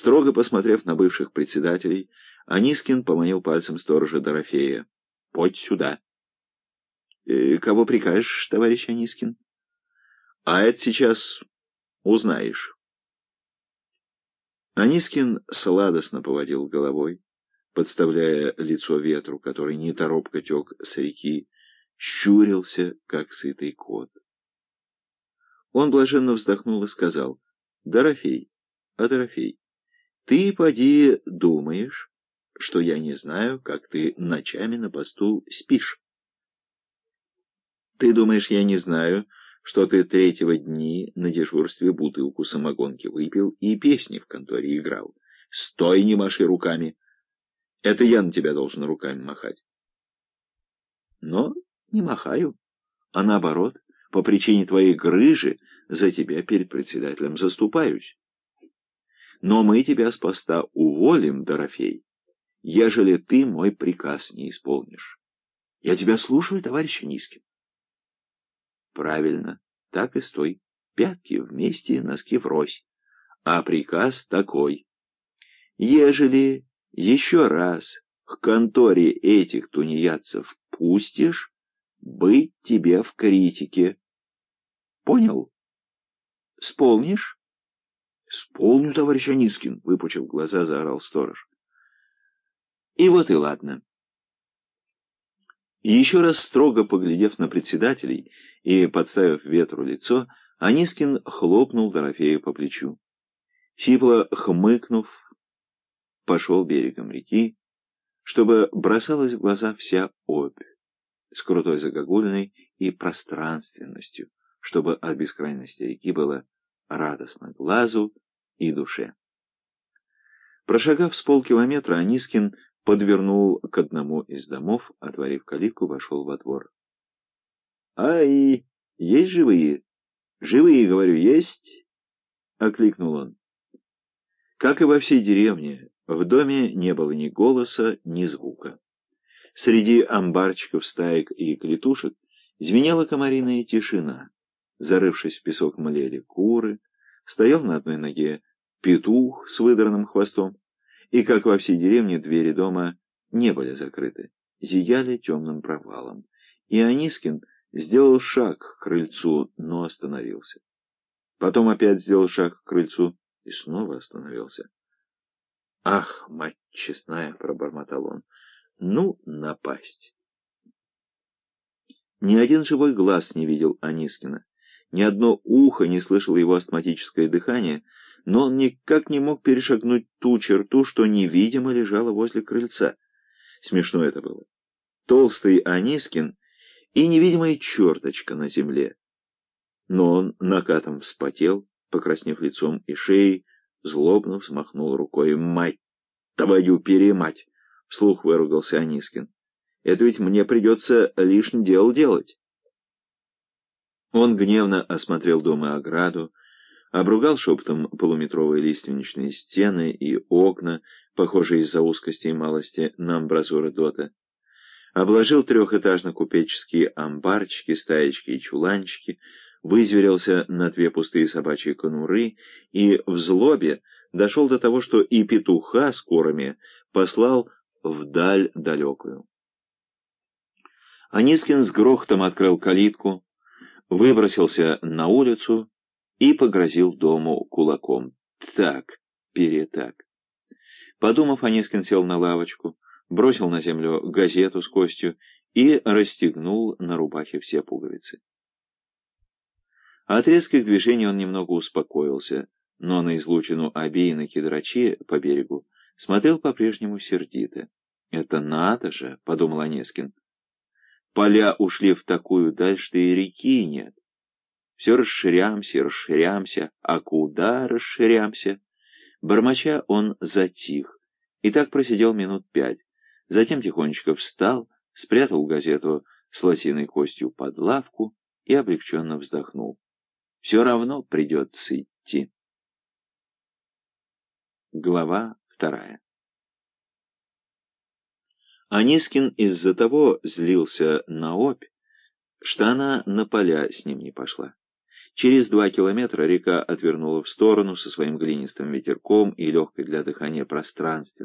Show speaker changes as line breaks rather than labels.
Строго посмотрев на бывших председателей, Анискин поманил пальцем сторожа Дорофея. — Подь сюда. «Э, — Кого прикажешь, товарищ Анискин? — А это сейчас узнаешь. Анискин сладостно поводил головой, подставляя лицо ветру, который неторопко тек с реки, щурился, как сытый кот. Он блаженно вздохнул и сказал, «Дорофей, а Дорофей, ты, поди, думаешь, что я не знаю, как ты ночами на посту спишь? Ты думаешь, я не знаю, что ты третьего дни на дежурстве бутылку самогонки выпил и песни в конторе играл? Стой, не маши руками! Это я на тебя должен руками махать. Но не махаю, а наоборот, по причине твоей грыжи за тебя перед председателем заступаюсь. Но мы тебя с поста уволим, Дорофей, ежели ты мой приказ не исполнишь. Я тебя слушаю, товарищ Низкин. Правильно, так и стой. Пятки вместе, носки врозь. А приказ такой. Ежели еще раз к конторе этих тунеядцев пустишь, быть тебе в критике. Понял? Сполнишь? Сполню, товарищ Анискин, выпучив глаза, заорал сторож. И вот и ладно. Еще раз строго поглядев на председателей и подставив ветру лицо, Анискин хлопнул Дорофея по плечу. Сипло хмыкнув, пошел берегом реки, чтобы бросалась в глаза вся обь, с крутой загогульной и пространственностью, чтобы от бескрайности реки было радостно глазу и душе. Прошагав с полкилометра, Анискин подвернул к одному из домов, отворив калитку, вошел во двор. — Ай, есть живые? — Живые, говорю, есть? — окликнул он. Как и во всей деревне, в доме не было ни голоса, ни звука. Среди амбарчиков, стаек и клетушек звенела комариная тишина. Зарывшись в песок млели куры, стоял на одной ноге петух с выдранным хвостом, и, как во всей деревне, двери дома не были закрыты, зияли темным провалом. И Анискин сделал шаг к крыльцу, но остановился. Потом опять сделал шаг к крыльцу и снова остановился. «Ах, мать честная!» — пробормотал он. «Ну, напасть!» Ни один живой глаз не видел Анискина, ни одно ухо не слышало его астматическое дыхание — но он никак не мог перешагнуть ту черту, что невидимо лежала возле крыльца. Смешно это было. Толстый Анискин и невидимая черточка на земле. Но он накатом вспотел, покраснев лицом и шеей, злобно взмахнул рукой. «Мать твою перемать!» — вслух выругался Анискин. «Это ведь мне придется лишнее дело делать». Он гневно осмотрел дом и ограду, обругал шепотом полуметровые лиственничные стены и окна, похожие из-за узкости и малости на амбразуры дота, обложил трехэтажно-купеческие амбарчики, стаечки и чуланчики, вызверился на две пустые собачьи конуры и в злобе дошел до того, что и петуха с курами послал вдаль далекую. Анискин с грохотом открыл калитку, выбросился на улицу и погрозил дому кулаком. Так, перетак. Подумав, Анискин сел на лавочку, бросил на землю газету с костью и расстегнул на рубахе все пуговицы. От резких движений он немного успокоился, но на излучину Аби на кедрачи по берегу смотрел по-прежнему сердито. «Это надо же!» — подумал Анискин. «Поля ушли в такую даль, что и реки нет. Все расширямся и расширямся, а куда расширямся? Бормоча он затих, и так просидел минут пять. Затем тихонечко встал, спрятал газету с лосиной костью под лавку и облегченно вздохнул. Все равно придется идти. Глава вторая Анискин из-за того злился на опь, что она на поля с ним не пошла. Через два километра река отвернула в сторону со своим глинистым ветерком и легкой для дыхания пространством.